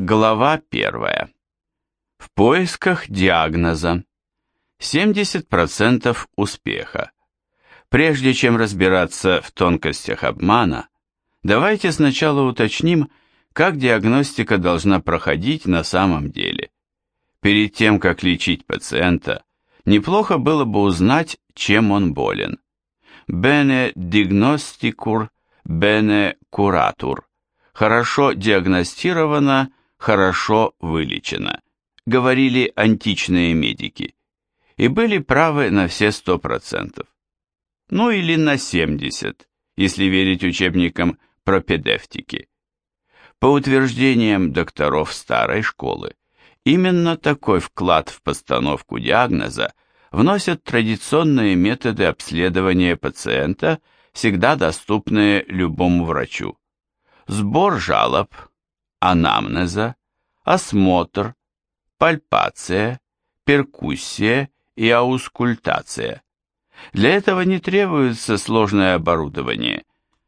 Глава первая. В поисках диагноза. 70% успеха. Прежде чем разбираться в тонкостях обмана, давайте сначала уточним, как диагностика должна проходить на самом деле. Перед тем, как лечить пациента, неплохо было бы узнать, чем он болен. Bene diagnosticur, bene curatur. Хорошо диагностировано, хорошо вылечено, говорили античные медики, и были правы на все сто процентов. Ну или на 70, если верить учебникам пропедевтики. По утверждениям докторов старой школы, именно такой вклад в постановку диагноза вносят традиционные методы обследования пациента, всегда доступные любому врачу. Сбор жалоб, анамнеза, осмотр, пальпация, перкуссия и аускультация. Для этого не требуется сложное оборудование.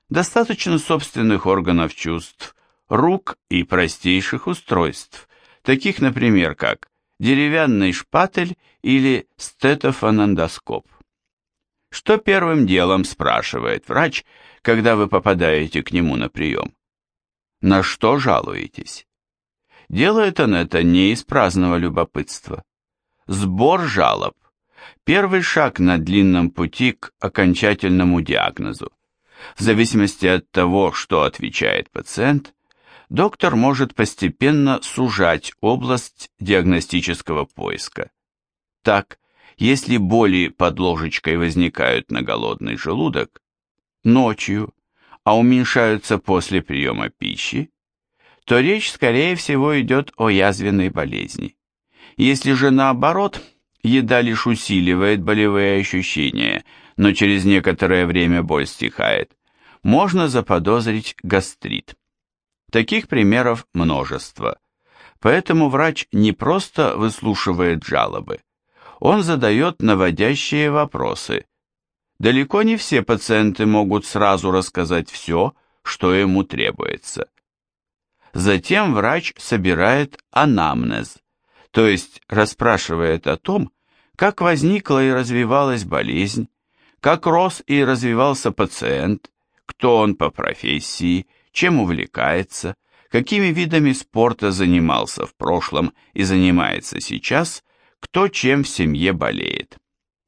Достаточно собственных органов чувств, рук и простейших устройств, таких, например, как деревянный шпатель или стетофонендоскоп. Что первым делом спрашивает врач, когда вы попадаете к нему на прием? На что жалуетесь? Делает он это не из праздного любопытства. Сбор жалоб – первый шаг на длинном пути к окончательному диагнозу. В зависимости от того, что отвечает пациент, доктор может постепенно сужать область диагностического поиска. Так, если боли под ложечкой возникают на голодный желудок, ночью а уменьшаются после приема пищи, то речь, скорее всего, идет о язвенной болезни. Если же наоборот, еда лишь усиливает болевые ощущения, но через некоторое время боль стихает, можно заподозрить гастрит. Таких примеров множество. Поэтому врач не просто выслушивает жалобы, он задает наводящие вопросы, Далеко не все пациенты могут сразу рассказать все, что ему требуется. Затем врач собирает анамнез, то есть расспрашивает о том, как возникла и развивалась болезнь, как рос и развивался пациент, кто он по профессии, чем увлекается, какими видами спорта занимался в прошлом и занимается сейчас, кто чем в семье болеет.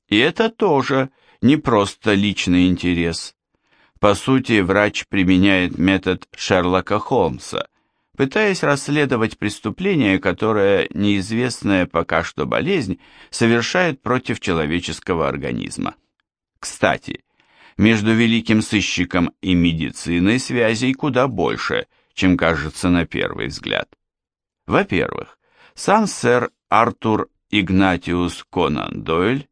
И это тоже – не просто личный интерес. По сути, врач применяет метод Шерлока Холмса, пытаясь расследовать преступление, которое неизвестная пока что болезнь совершает против человеческого организма. Кстати, между великим сыщиком и медициной связей куда больше, чем кажется на первый взгляд. Во-первых, сам сэр Артур Игнатиус Конан Дойль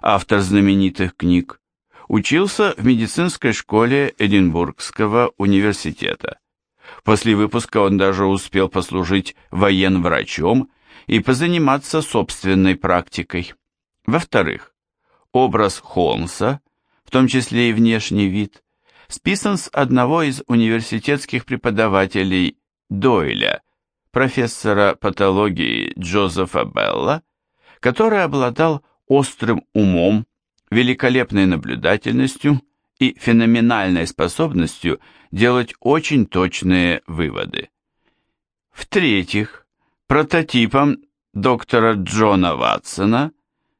автор знаменитых книг, учился в медицинской школе Эдинбургского университета. После выпуска он даже успел послужить военврачом и позаниматься собственной практикой. Во-вторых, образ Холмса, в том числе и внешний вид, списан с одного из университетских преподавателей Дойля, профессора патологии Джозефа Белла, который обладал острым умом, великолепной наблюдательностью и феноменальной способностью делать очень точные выводы. В-третьих, прототипом доктора Джона Ватсона,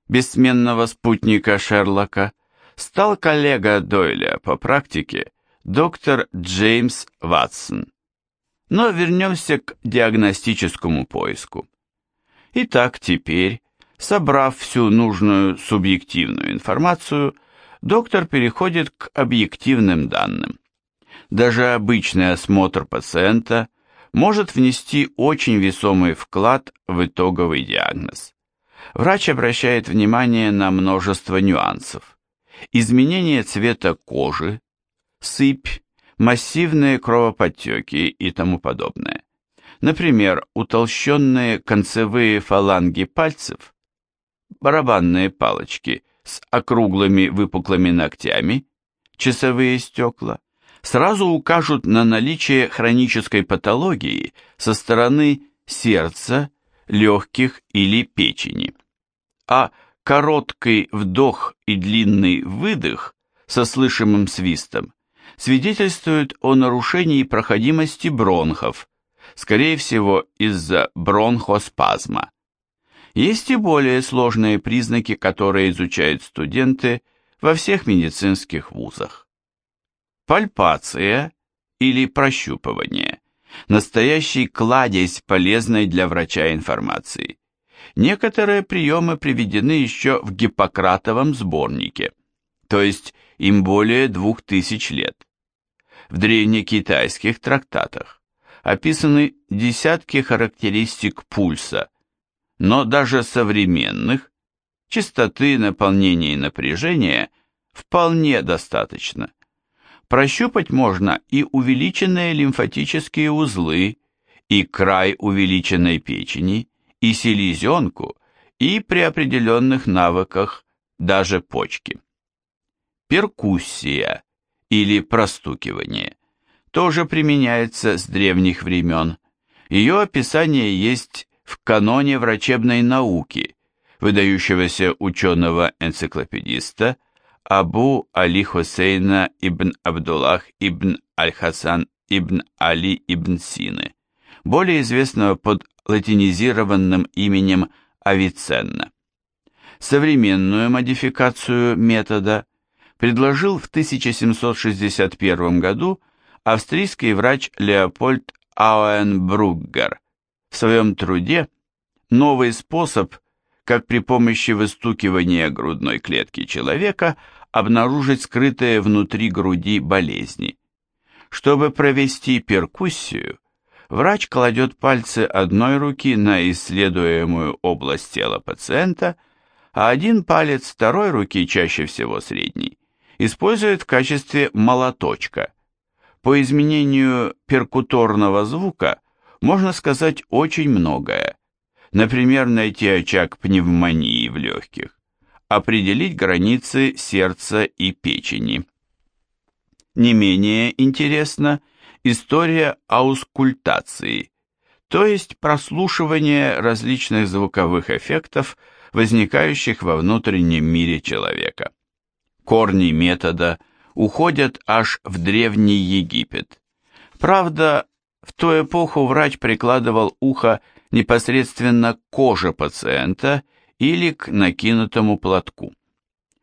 бессменного спутника Шерлока, стал коллега Дойля по практике доктор Джеймс Ватсон. Но вернемся к диагностическому поиску. Итак, теперь Собрав всю нужную субъективную информацию, доктор переходит к объективным данным. Даже обычный осмотр пациента может внести очень весомый вклад в итоговый диагноз. Врач обращает внимание на множество нюансов. Изменение цвета кожи, сыпь, массивные кровоподтеки и тому подобное. Например, утолщенные концевые фаланги пальцев барабанные палочки с округлыми выпуклыми ногтями, часовые стекла, сразу укажут на наличие хронической патологии со стороны сердца, легких или печени. А короткий вдох и длинный выдох со слышимым свистом свидетельствуют о нарушении проходимости бронхов, скорее всего из-за бронхоспазма. Есть и более сложные признаки, которые изучают студенты во всех медицинских вузах. Пальпация или прощупывание – настоящий кладезь полезной для врача информации. Некоторые приемы приведены еще в Гиппократовом сборнике, то есть им более двух тысяч лет. В древнекитайских трактатах описаны десятки характеристик пульса, но даже современных, частоты наполнения и напряжения вполне достаточно. Прощупать можно и увеличенные лимфатические узлы, и край увеличенной печени, и селезенку, и при определенных навыках даже почки. Перкуссия или простукивание тоже применяется с древних времен. Ее описание есть в каноне врачебной науки, выдающегося ученого-энциклопедиста Абу Али Хусейна ибн Абдуллах ибн Аль-Хасан ибн Али ибн Сины, более известного под латинизированным именем Авиценна. Современную модификацию метода предложил в 1761 году австрийский врач Леопольд Ауенбруггер в своем труде «Новый способ, как при помощи выстукивания грудной клетки человека обнаружить скрытые внутри груди болезни. Чтобы провести перкуссию, врач кладет пальцы одной руки на исследуемую область тела пациента, а один палец второй руки, чаще всего средний, использует в качестве молоточка. По изменению перкуторного звука можно сказать очень многое. Например, найти очаг пневмонии в легких определить границы сердца и печени. Не менее интересна история аускультации, то есть прослушивание различных звуковых эффектов, возникающих во внутреннем мире человека. Корни метода уходят аж в Древний Египет. Правда, в ту эпоху врач прикладывал ухо непосредственно к коже пациента или к накинутому платку.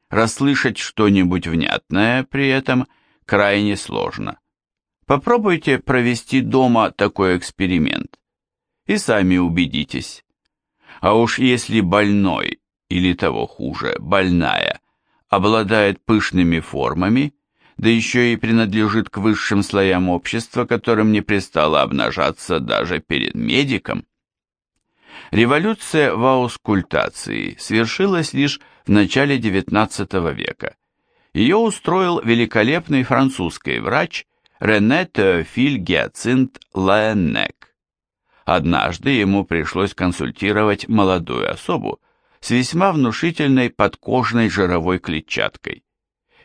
Расслышать что-нибудь внятное при этом крайне сложно. Попробуйте провести дома такой эксперимент и сами убедитесь. А уж если больной, или того хуже, больная, обладает пышными формами, да еще и принадлежит к высшим слоям общества, которым не пристало обнажаться даже перед медиком, Революция в аускультации свершилась лишь в начале XIX века. Ее устроил великолепный французский врач Рене Теофиль Гиацинт Лаеннек. Однажды ему пришлось консультировать молодую особу с весьма внушительной подкожной жировой клетчаткой.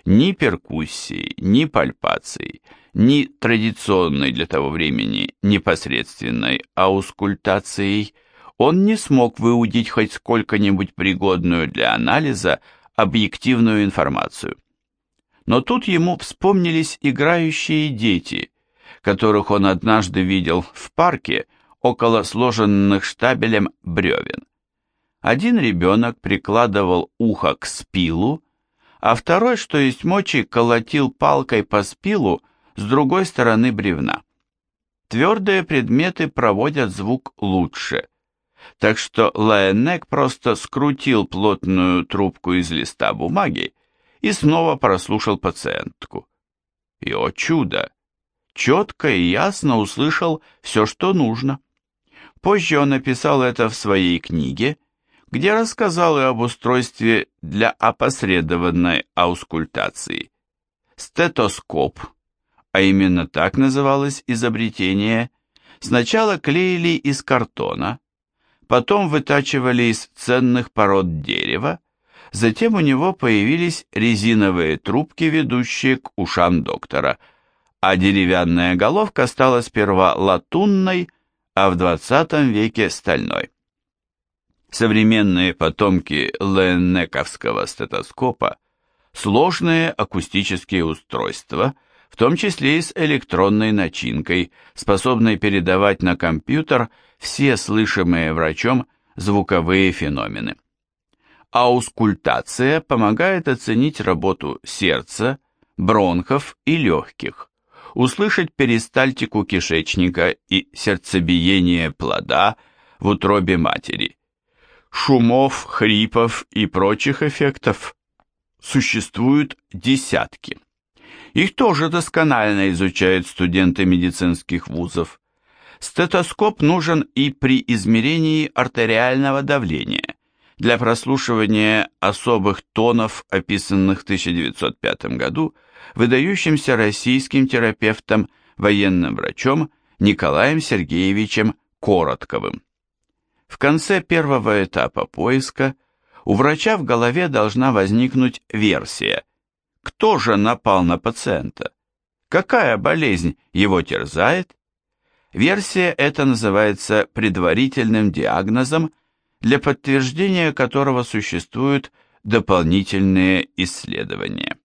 Ни перкуссии, ни пальпации, ни традиционной для того времени непосредственной аускультацией – он не смог выудить хоть сколько-нибудь пригодную для анализа объективную информацию. Но тут ему вспомнились играющие дети, которых он однажды видел в парке около сложенных штабелем бревен. Один ребенок прикладывал ухо к спилу, а второй, что есть мочи, колотил палкой по спилу с другой стороны бревна. Твердые предметы проводят звук лучше, так что Лаенек просто скрутил плотную трубку из листа бумаги и снова прослушал пациентку. И, о чудо, четко и ясно услышал все, что нужно. Позже он написал это в своей книге, где рассказал и об устройстве для опосредованной аускультации. Стетоскоп, а именно так называлось изобретение, сначала клеили из картона, потом вытачивали из ценных пород дерева, затем у него появились резиновые трубки, ведущие к ушам доктора, а деревянная головка стала сперва латунной, а в 20 веке стальной. Современные потомки Леннековского стетоскопа – сложные акустические устройства, в том числе и с электронной начинкой, способной передавать на компьютер все слышимые врачом звуковые феномены. Аускультация помогает оценить работу сердца, бронхов и легких, услышать перистальтику кишечника и сердцебиение плода в утробе матери. Шумов, хрипов и прочих эффектов существуют десятки. Их тоже досконально изучают студенты медицинских вузов. Стетоскоп нужен и при измерении артериального давления, для прослушивания особых тонов, описанных в 1905 году выдающимся российским терапевтом, военным врачом Николаем Сергеевичем Коротковым. В конце первого этапа поиска у врача в голове должна возникнуть версия, кто же напал на пациента, какая болезнь его терзает. Версия эта называется предварительным диагнозом, для подтверждения которого существуют дополнительные исследования.